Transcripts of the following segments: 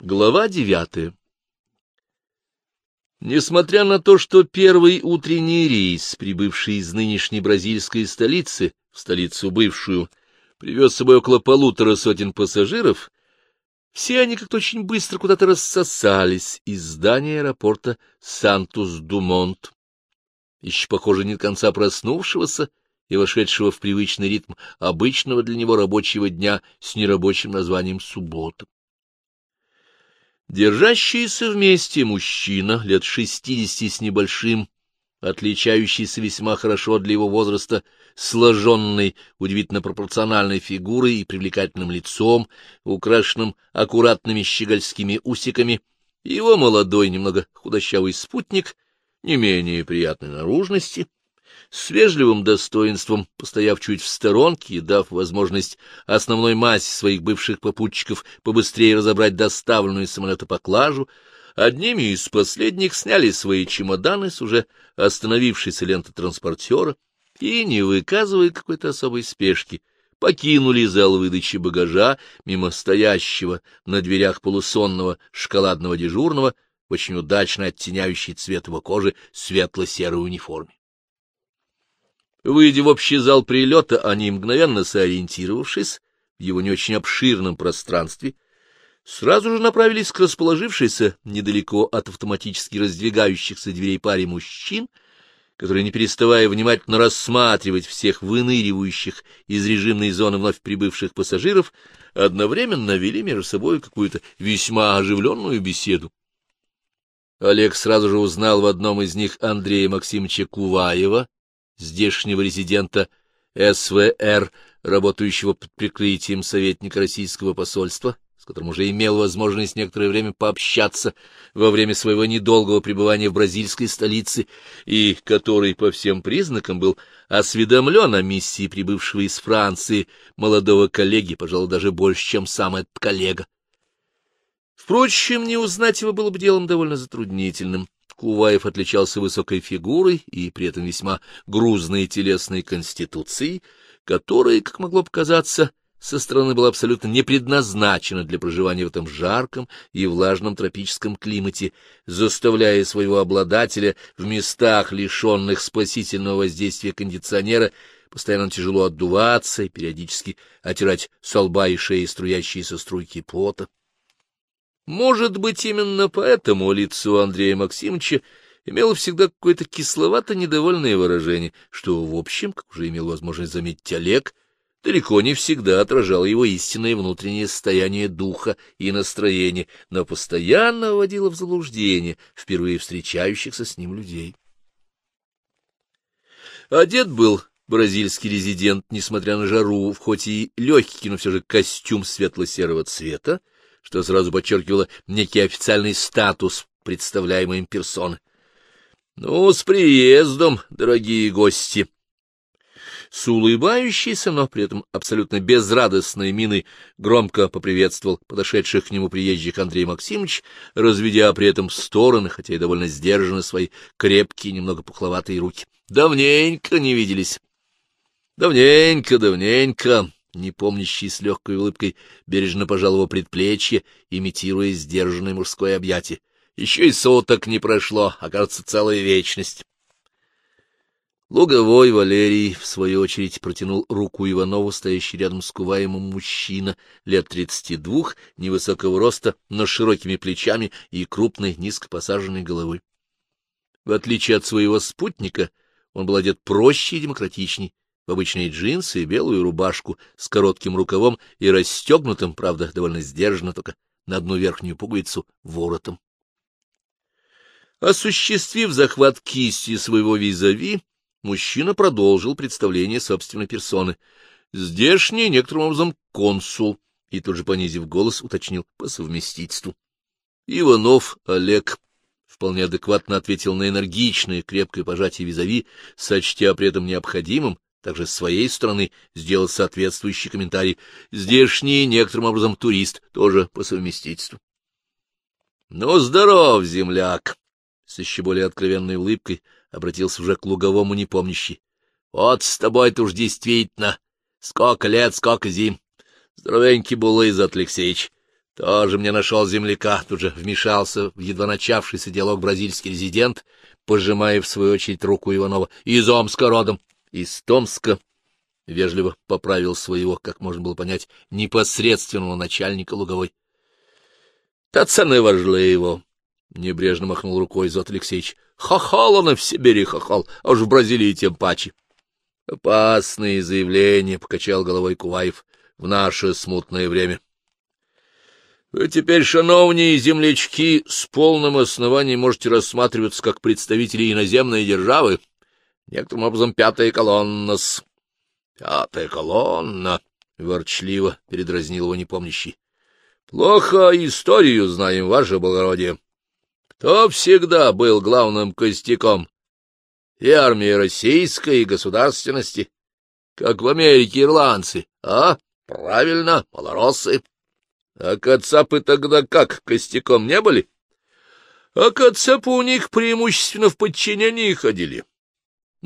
Глава девятая Несмотря на то, что первый утренний рейс, прибывший из нынешней бразильской столицы в столицу бывшую, привез с собой около полутора сотен пассажиров, все они как-то очень быстро куда-то рассосались из здания аэропорта Сантус-Думонт, еще, похоже, не до конца проснувшегося и вошедшего в привычный ритм обычного для него рабочего дня с нерабочим названием «суббота». Держащийся вместе мужчина, лет шестидесяти с небольшим, отличающийся весьма хорошо для его возраста, сложенной, удивительно пропорциональной фигурой и привлекательным лицом, украшенным аккуратными щегольскими усиками, его молодой, немного худощавый спутник, не менее приятной наружности, с вежливым достоинством, постояв чуть в сторонке и дав возможность основной массе своих бывших попутчиков побыстрее разобрать доставленную самолета поклажу, одними из последних сняли свои чемоданы с уже остановившейся ленты транспортера и, не выказывая какой-то особой спешки, покинули зал выдачи багажа мимо стоящего на дверях полусонного шоколадного дежурного, очень удачно оттеняющий цвет его кожи светло-серой униформе. Выйдя в общий зал прилета, они, мгновенно сориентировавшись в его не очень обширном пространстве, сразу же направились к расположившейся недалеко от автоматически раздвигающихся дверей паре мужчин, которые, не переставая внимательно рассматривать всех выныривающих из режимной зоны вновь прибывших пассажиров, одновременно вели между собой какую-то весьма оживленную беседу. Олег сразу же узнал в одном из них Андрея Максимовича Куваева, здешнего резидента СВР, работающего под прикрытием советника российского посольства, с которым уже имел возможность некоторое время пообщаться во время своего недолгого пребывания в бразильской столице, и который по всем признакам был осведомлен о миссии прибывшего из Франции молодого коллеги, пожалуй, даже больше, чем сам этот коллега. Впрочем, не узнать его было бы делом довольно затруднительным. Куваев отличался высокой фигурой и при этом весьма грузной телесной конституцией, которая, как могло показаться, со стороны была абсолютно не предназначена для проживания в этом жарком и влажном тропическом климате, заставляя своего обладателя в местах, лишенных спасительного воздействия кондиционера, постоянно тяжело отдуваться и периодически отирать со лба и шеи струящиеся струйки пота. Может быть, именно поэтому лицо Андрея Максимовича имело всегда какое-то кисловато-недовольное выражение, что, в общем, как уже имел возможность заметить Олег, далеко не всегда отражало его истинное внутреннее состояние духа и настроения, но постоянно вводило в заблуждение впервые встречающихся с ним людей. Одет был бразильский резидент, несмотря на жару, в хоть и легкий, но все же костюм светло-серого цвета, что сразу подчеркивало некий официальный статус представляемой им персоны. — Ну, с приездом, дорогие гости! С улыбающейся, но при этом абсолютно безрадостной миной громко поприветствовал подошедших к нему приезжих Андрей Максимович, разведя при этом стороны, хотя и довольно сдержанно, свои крепкие, немного пухловатые руки. — Давненько не виделись. — Давненько, давненько не помнящий с легкой улыбкой, бережно пожал его предплечье, имитируя сдержанное мужское объятие. Еще и соток не прошло, окажется, целая вечность. Луговой Валерий, в свою очередь, протянул руку Иванову, стоящий рядом с куваемым мужчина, лет тридцати двух, невысокого роста, но с широкими плечами и крупной, низко посаженной головой. В отличие от своего спутника, он был одет проще и демократичней, в обычные джинсы и белую рубашку с коротким рукавом и расстегнутым, правда, довольно сдержанно, только на одну верхнюю пуговицу воротом. Осуществив захват кисти своего визави, мужчина продолжил представление собственной персоны. Здешний, некоторым образом, консул, и тут же, понизив голос, уточнил по совместительству. Иванов Олег вполне адекватно ответил на энергичное крепкое пожатие визави, сочтя при этом необходимым также с своей стороны сделал соответствующий комментарий. Здешний, некоторым образом, турист, тоже по совместительству. — Ну, здоров, земляк! — с еще более откровенной улыбкой обратился уже к луговому непомнящий. — Вот с тобой-то уж действительно. Сколько лет, сколько зим. Здоровенький Булызат Алексеевич. Тоже мне нашел земляка, тут же вмешался в едва начавшийся диалог бразильский резидент, пожимая в свою очередь руку Иванова. Из Омска родом. Из Томска. Вежливо поправил своего, как можно было понять, непосредственного начальника луговой. — Та цены его. небрежно махнул рукой Зот Алексеевич. — Хохол он в Сибири хохол, а уж в Бразилии тем паче. — Опасные заявления, — покачал головой Куваев, — в наше смутное время. Вы теперь, шановные землячки, с полным основанием можете рассматриваться как представители иноземной державы, некоторым образом пятая колонна с... — Пятая колонна, — ворчливо передразнил его непомнящий. — Плохо историю знаем, ваше благородие. Кто всегда был главным костяком? И армии российской, и государственности. Как в Америке ирландцы, а? Правильно, малороссы. А кацапы тогда как, костяком не были? А кацапы у них преимущественно в подчинении ходили,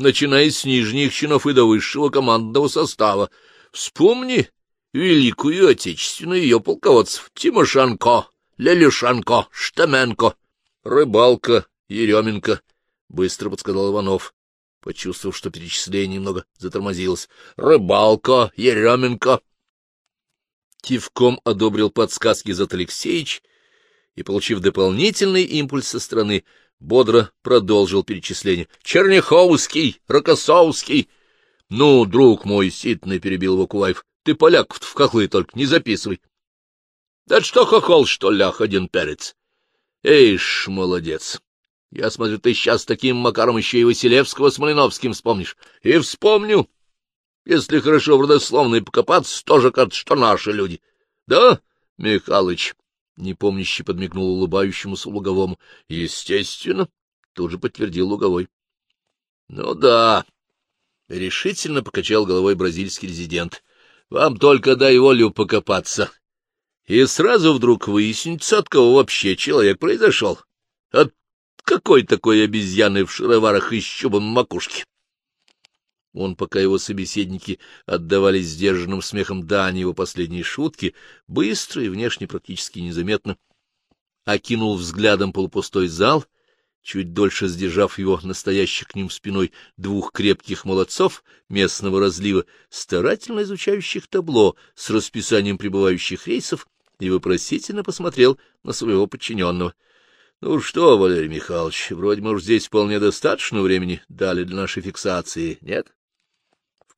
начиная с нижних чинов и до высшего командного состава. Вспомни Великую Отечественную ее полководцев Тимошенко, Лелюшенко, Штаменко, Рыбалка, Еременко, — быстро подсказал Иванов, почувствовав, что перечисление немного затормозилось. Рыбалка, Еременко, Кивком одобрил подсказки Зат Алексеевич и, получив дополнительный импульс со стороны, бодро продолжил перечисление. — Черняховский, Рокоссовский. — Ну, друг мой, ситный, — перебил его ты поляков в хохлы только не записывай. — Да что хохол, что лях, один перец. — Эйш, молодец. Я смотрю, ты сейчас таким макаром еще и Василевского с Малиновским вспомнишь. И вспомню. Если хорошо в родословной покопаться, тоже кажется, что наши люди. Да, Михалыч? Непомнящий подмигнул улыбающемуся Луговому. Естественно, тут же подтвердил Луговой. Ну да, решительно покачал головой бразильский резидент. Вам только дай волю покопаться. И сразу вдруг выяснится, от кого вообще человек произошел. От какой такой обезьяны в шароварах и щубом макушки? Он, пока его собеседники отдавались сдержанным смехом дани его последней шутки, быстро и внешне практически незаметно окинул взглядом полупустой зал, чуть дольше сдержав его настоящих к ним спиной двух крепких молодцов местного разлива, старательно изучающих табло с расписанием прибывающих рейсов, и вопросительно посмотрел на своего подчиненного. — Ну что, Валерий Михайлович, вроде мы уж здесь вполне достаточно времени дали для нашей фиксации, нет? —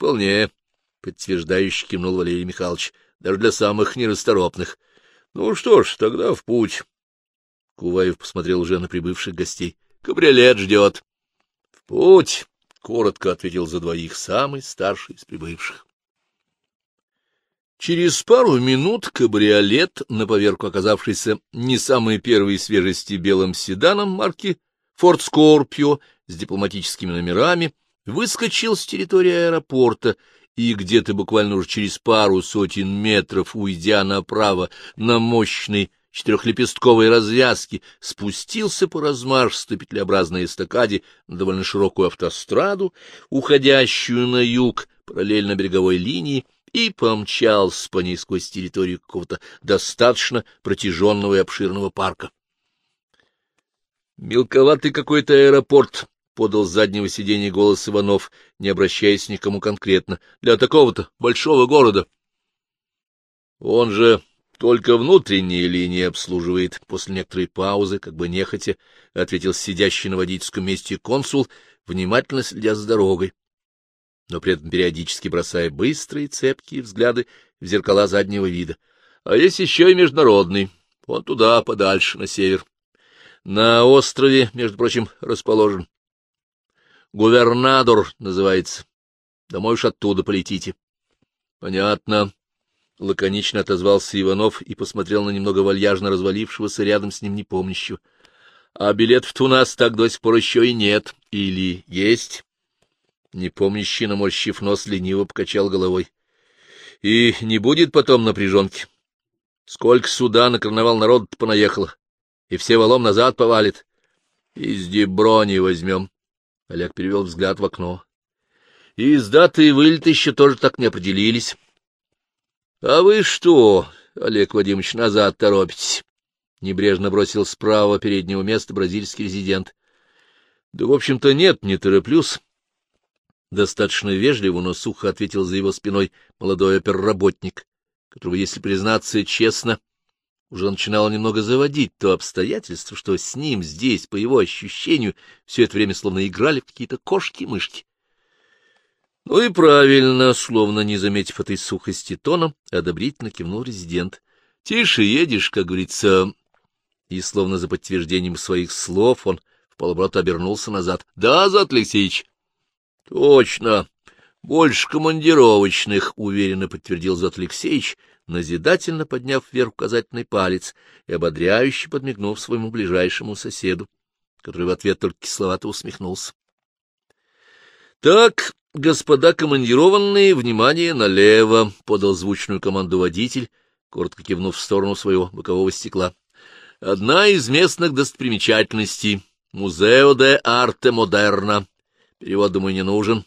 Вполне, — подтверждающе кивнул Валерий Михайлович, — даже для самых нерасторопных. — Ну что ж, тогда в путь. Куваев посмотрел уже на прибывших гостей. — Кабриолет ждет. — В путь, — коротко ответил за двоих самый старший из прибывших. Через пару минут кабриолет, на поверку оказавшийся не самой первой свежести белым седаном марки «Форд Скорпио» с дипломатическими номерами, выскочил с территории аэропорта и где-то буквально уже через пару сотен метров, уйдя направо на мощной четырехлепестковой развязке, спустился по размашистой петлеобразной эстакаде на довольно широкую автостраду, уходящую на юг параллельно береговой линии, и помчался по ней сквозь территорию какого-то достаточно протяженного и обширного парка. Мелковатый какой-то аэропорт, — подал с заднего сиденья голос Иванов, не обращаясь никому конкретно, — для такого-то большого города. Он же только внутренние линии обслуживает. После некоторой паузы, как бы нехотя, — ответил сидящий на водительском месте консул, внимательно следя за дорогой, но при этом периодически бросая быстрые цепкие взгляды в зеркала заднего вида. А есть еще и международный, вон туда, подальше, на север. На острове, между прочим, расположен. Гувернадор называется. Домой уж оттуда полетите. — Понятно. Лаконично отозвался Иванов и посмотрел на немного вальяжно развалившегося рядом с ним непомнящего. — А билетов-то у нас так до сих пор еще и нет. Или есть? Непомнящий, наморщив нос, лениво покачал головой. — И не будет потом напряженки. Сколько сюда на карнавал народ понаехало, и все валом назад повалит. Из Деброни возьмем. Олег перевел взгляд в окно. И с датой вылета еще тоже так не определились. — А вы что, Олег Вадимович, назад торопитесь. Небрежно бросил с правого переднего места бразильский резидент. — Да, в общем-то, нет, не тороплюсь. Достаточно вежливо, но сухо ответил за его спиной молодой оперработник, которого, если признаться честно, уже начинало немного заводить то обстоятельство, что с ним здесь, по его ощущению, все это время словно играли какие-то кошки-мышки. — Ну и правильно, словно не заметив этой сухости тоном, одобрительно кивнул резидент. — Тише едешь, как говорится. И, словно за подтверждением своих слов, он в полоборота обернулся назад. — Да, Зат Алексеевич? — Точно. Больше командировочных, — уверенно подтвердил Зат Алексеевич, назидательно подняв вверх указательный палец и ободряюще подмигнув своему ближайшему соседу, который в ответ только кисловато усмехнулся. — Так, господа командированные, внимание налево, — подал звучную команду водитель, коротко кивнув в сторону своего бокового стекла. — Одна из местных достопримечательностей — Музео де Арте Модерна. Перевод, думаю, не нужен.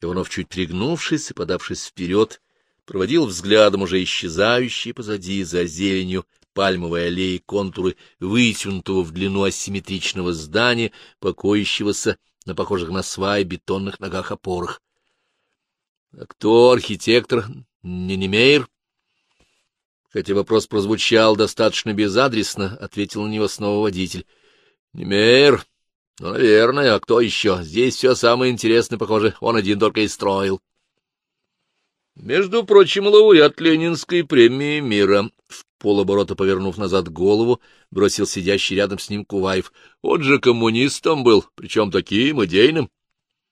Иванов, чуть пригнувшись и подавшись вперед, проводил взглядом уже исчезающие позади за зеленью пальмовой аллеи контуры вытянутого в длину асимметричного здания, покоящегося на похожих на свай бетонных ногах-опорах. — А кто архитектор? Ненемейр? Хотя вопрос прозвучал достаточно безадресно, ответил на него снова водитель. — Немейр? Ну, наверное, а кто еще? Здесь все самое интересное, похоже, он один только и строил. — между прочим, лауреат Ленинской премии мира, в полоборота повернув назад голову, бросил сидящий рядом с ним Куваев. Он же коммунистом был, причем таким идейным.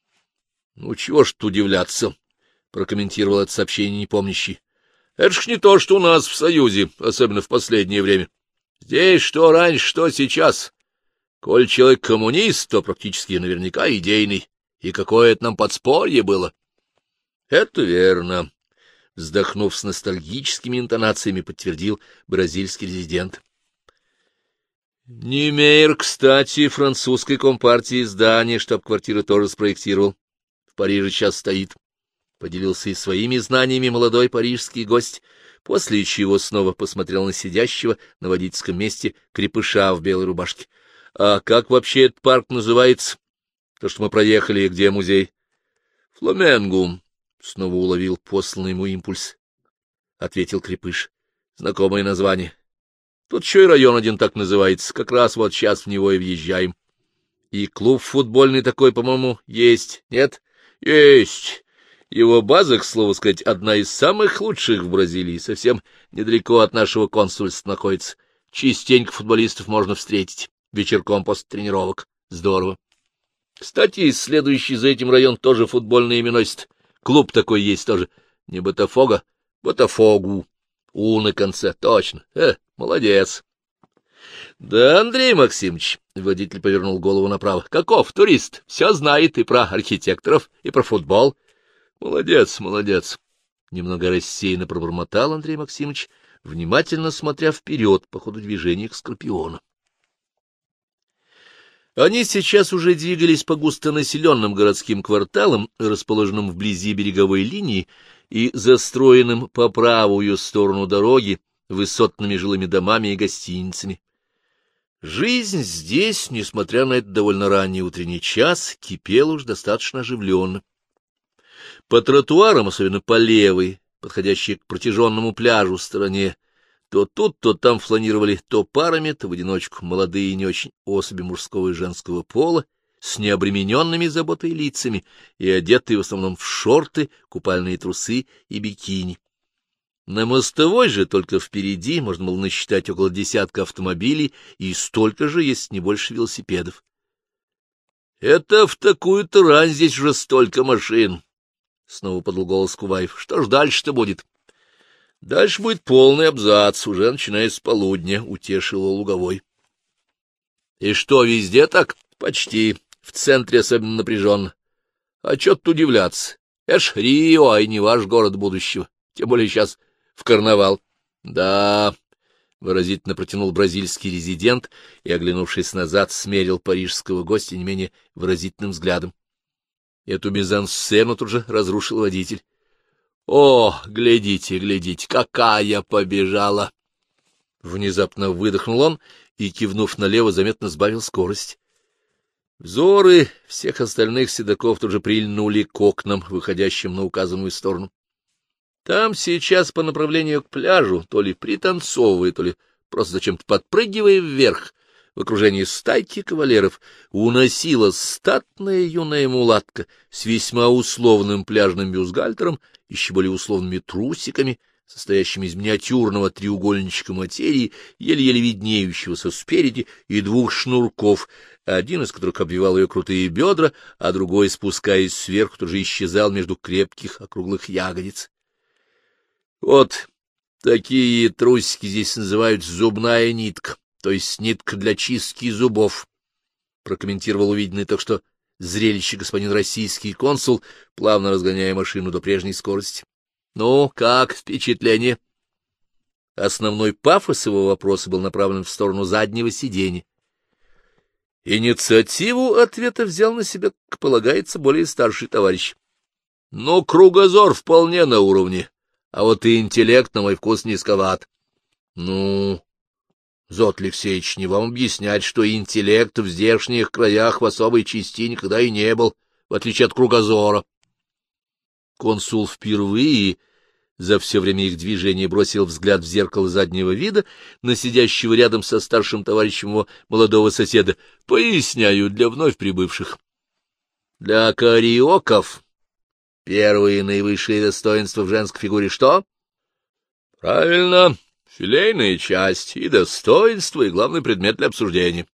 — Ну, чего ж тут удивляться, — прокомментировал это сообщение непомнящий. — Это ж не то, что у нас в Союзе, особенно в последнее время. Здесь что раньше, что сейчас. Коль человек коммунист, то практически наверняка идейный. И какое это нам подспорье было. — Это верно, вздохнув с ностальгическими интонациями, подтвердил бразильский резидент. Немейр, кстати, французской компартии здание штаб-квартиры тоже спроектировал. В Париже сейчас стоит. Поделился и своими знаниями молодой парижский гость, после чего снова посмотрел на сидящего на водительском месте крепыша в белой рубашке. — А как вообще этот парк называется? То, что мы проехали, где музей? — Фламенгум. Снова уловил посланный ему импульс. Ответил Крепыш. Знакомое название. Тут еще и район один так называется. Как раз вот сейчас в него и въезжаем. И клуб футбольный такой, по-моему, есть. Нет? Есть. Его база, к слову сказать, одна из самых лучших в Бразилии. Совсем недалеко от нашего консульства находится. Частенько футболистов можно встретить. Вечерком после тренировок. Здорово. Кстати, следующий за этим район тоже футбольное имя. Клуб такой есть тоже. Не Ботафога, Ботафогу. У на конце, точно. Э, молодец. Да, Андрей Максимович, водитель повернул голову направо. Каков турист? Все знает и про архитекторов, и про футбол. Молодец, молодец. Немного рассеянно пробормотал Андрей Максимович, внимательно смотря вперед по ходу движения к Скорпиону. Они сейчас уже двигались по густонаселенным городским кварталам, расположенным вблизи береговой линии и застроенным по правую сторону дороги высотными жилыми домами и гостиницами. Жизнь здесь, несмотря на этот довольно ранний утренний час, кипела уж достаточно оживленно. По тротуарам, особенно по левой, подходящей к протяженному пляжу стороне, то тут, то там фланировали то парами, то в одиночку молодые и не очень особи мужского и женского пола, с необремененными заботой лицами и одетые в основном в шорты, купальные трусы и бикини. На мостовой же только впереди можно было насчитать около десятка автомобилей и столько же, если не больше велосипедов. — Это в такую-то рань здесь уже столько машин! — снова подал голос Куваев. — Что ж дальше-то будет? Дальше будет полный абзац, уже начиная с полудня, — утешила Луговой. — И что, везде так? — Почти. В центре особенно напряженно. А чё тут удивляться? Ж Рио, а и не ваш город будущего. Тем более сейчас в карнавал. — Да, — выразительно протянул бразильский резидент и, оглянувшись назад, смерил парижского гостя не менее выразительным взглядом. Эту мизансцену тут же разрушил водитель. О, глядите, глядите, какая побежала! Внезапно выдохнул он и, кивнув налево, заметно сбавил скорость. Взоры всех остальных седаков тоже прильнули к окнам, выходящим на указанную сторону. Там сейчас по направлению к пляжу, то ли пританцовывая, то ли просто зачем-то подпрыгивая вверх, в окружении стайки кавалеров, уносила статная юная мулатка с весьма условным пляжным бюстгальтером, еще более условными трусиками, состоящими из миниатюрного треугольничка материи, еле-еле виднеющегося спереди, и двух шнурков, один из которых обвивал ее крутые бедра, а другой, спускаясь сверху, тоже исчезал между крепких округлых ягодиц. Вот такие трусики здесь называют зубная нитка, то есть нитка для чистки зубов, прокомментировал увиденный так что зрелище господин российский консул, плавно разгоняя машину до прежней скорости. — Ну, как впечатление? Основной пафос его вопроса был направлен в сторону заднего сиденья. Инициативу ответа взял на себя, как полагается, более старший товарищ. Но кругозор вполне на уровне, а вот и интеллект, на мой вкус, низковат. Ну, Зот Алексеевич, не вам объяснять, что интеллект в здешних краях в особой части никогда и не был, в отличие от кругозора. Консул впервые за все время их движения бросил взгляд в зеркало заднего вида на сидящего рядом со старшим товарищем его молодого соседа. Поясняю для вновь прибывших. Для кариоков Первые наивысшие достоинства в женской фигуре что? Правильно, филейная часть и достоинство, и главный предмет для обсуждения.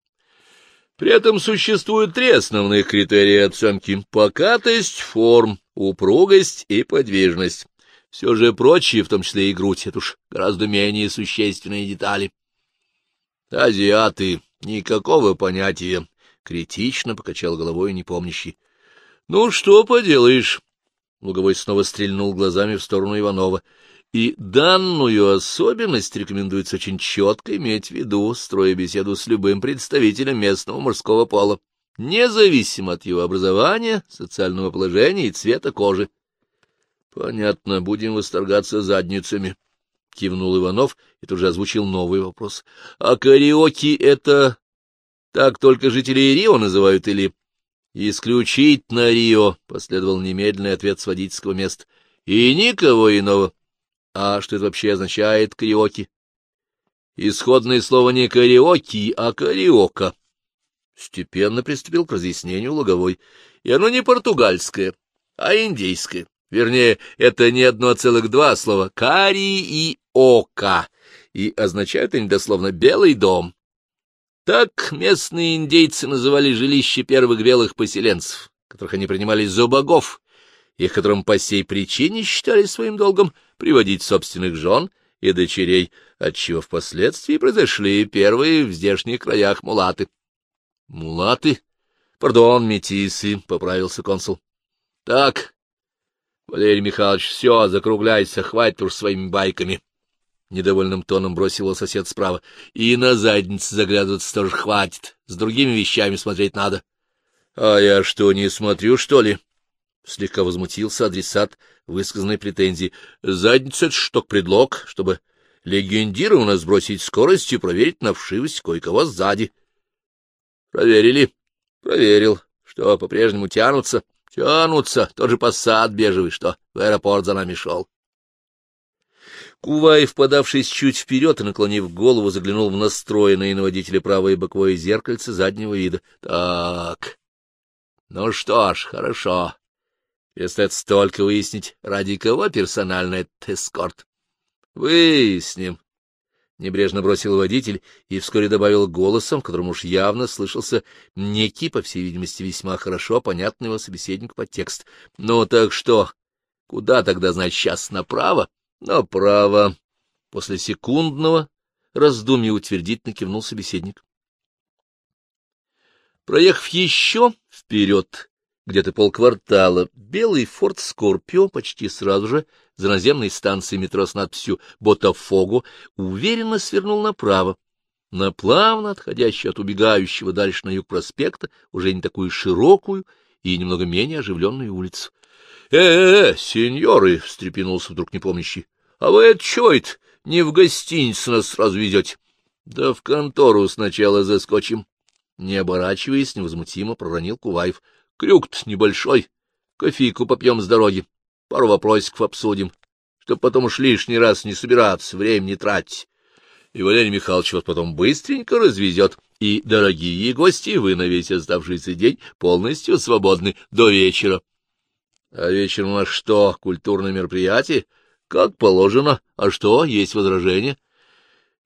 При этом существуют три основных критерия оценки — покатость форм, упругость и подвижность. Все же прочие, в том числе и грудь, это уж гораздо менее существенные детали. Азиаты — никакого понятия, — критично покачал головой непомнящий. — Ну, что поделаешь, Луговой снова стрельнул глазами в сторону Иванова. И данную особенность рекомендуется очень четко иметь в виду, строя беседу с любым представителем местного мужского пола, независимо от его образования, социального положения и цвета кожи. — Понятно, будем восторгаться задницами, — кивнул Иванов и тут же озвучил новый вопрос. — А кариоки — это так только жители Рио называют или Исключительно Рио, — последовал немедленный ответ с водительского места. И никого иного. А что это вообще означает кариоки? Исходное слово не кариоки, а кариока. Степенно приступил к разъяснению луговой. И оно не португальское, а индейское. Вернее, это не одно целых два слова — кари и ока, и означают они дословно «белый дом». Так местные индейцы называли жилище первых белых поселенцев, которых они принимали за богов, и которым по сей причине считали своим долгом приводить собственных жен и дочерей, отчего впоследствии произошли первые в здешних краях мулаты. — Мулаты? Пардон, метисы, — поправился консул. — Так, Валерий Михайлович, все, закругляйся, хватит уж своими байками. — недовольным тоном бросил его сосед справа. — И на задницу заглядываться тоже хватит. С другими вещами смотреть надо. — А я что, не смотрю, что ли? — слегка возмутился адресат высказанной претензии. — Задница — это штук предлог, чтобы легендированно сбросить скорость и проверить на вшивость кое-кого сзади. — Проверили. — Проверил. Что, по-прежнему тянутся? — Тянутся. Тот же посад бежевый, что в аэропорт за нами шел. Куваев, подавшись чуть вперед и наклонив голову, заглянул в настроенное на водителя правое боковое зеркальце заднего вида. — Так, ну что ж, хорошо. Если это столько выяснить, ради кого персонально этот эскорт? — Выясним. Небрежно бросил водитель и вскоре добавил голосом, в котором уж явно слышался некий, по всей видимости, весьма хорошо понятный его собеседнику подтекст. — Ну так что? Куда тогда, значит, сейчас направо? — Направо. После секундного раздумья утвердительно кивнул собеседник. Проехав еще вперед, где-то полквартала, белый форт Скорпио почти сразу же за наземной станцией метро с надписью «Ботафого» уверенно свернул направо, на плавно отходящую от убегающего дальше на юг проспекта, уже не такую широкую и немного менее оживленную улицу. э, -э, -э сеньоры, — встрепенулся вдруг непомнящий, — а вы это чё это, не в гостиницу нас сразу везете? — Да в контору сначала заскочим. Не оборачиваясь, невозмутимо проронил Куваев. — Крюк-то небольшой, кофейку попьем с дороги, пару вопросиков обсудим, чтоб потом уж лишний раз не собираться, время не тратить. И Валерий Михайлович вас потом быстренько развезет. И, дорогие гости, вы на весь оставшийся день полностью свободны до вечера. А вечером у нас что, культурное мероприятие? Как положено. А что, есть возражения?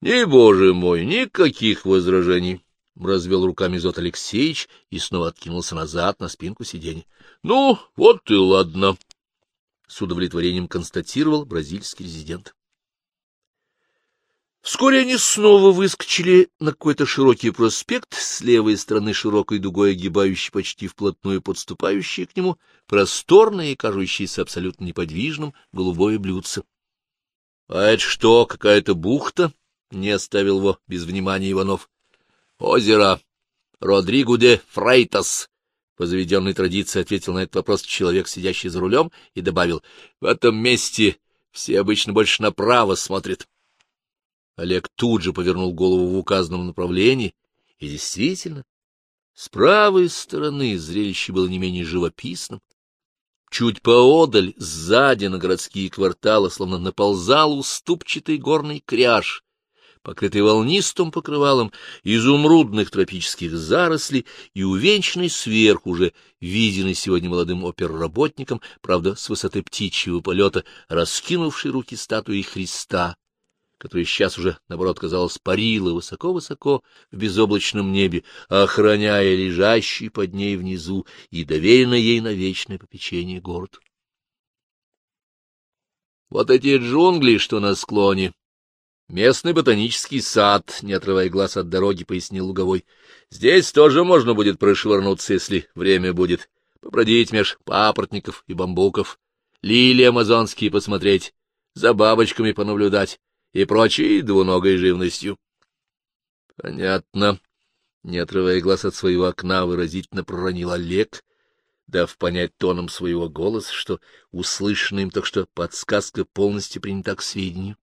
Не, боже мой, никаких возражений. — развел руками Зот Алексеевич и снова откинулся назад на спинку сиденья. — Ну, вот и ладно, — с удовлетворением констатировал бразильский резидент. Вскоре они снова выскочили на какой-то широкий проспект, с левой стороны широкой дугой огибающий почти вплотную подступающий к нему, просторное и кажущееся абсолютно неподвижным голубое блюдце. — А это что, какая-то бухта? — не оставил его без внимания Иванов. — Озеро Родригу де Фрейтас, — по заведенной традиции ответил на этот вопрос человек, сидящий за рулем, и добавил, — в этом месте все обычно больше направо смотрят. Олег тут же повернул голову в указанном направлении, и действительно, с правой стороны зрелище было не менее живописным. Чуть поодаль, сзади на городские кварталы, словно наползал уступчатый горный кряж, покрытый волнистым покрывалом изумрудных тропических зарослей и увенчанный сверху уже виденный сегодня молодым оперработником, правда, с высоты птичьего полета, раскинувший руки статуи Христа которая сейчас уже, наоборот, казалось, парила высоко-высоко в безоблачном небе, охраняя лежащий под ней внизу и доверенный ей на вечное попечение город. Вот эти джунгли, что на склоне, местный ботанический сад, не отрывая глаз от дороги, пояснил Луговой. Здесь тоже можно будет прошвырнуться, если время будет, побродить меж папоротников и бамбуков, лилии амазонские посмотреть, за бабочками понаблюдать и прочей двуногой живностью. — Понятно. Не отрывая глаз от своего окна, выразительно проронил Олег, дав понять тоном своего голоса, что услышанная им так что подсказка полностью принята к сведению.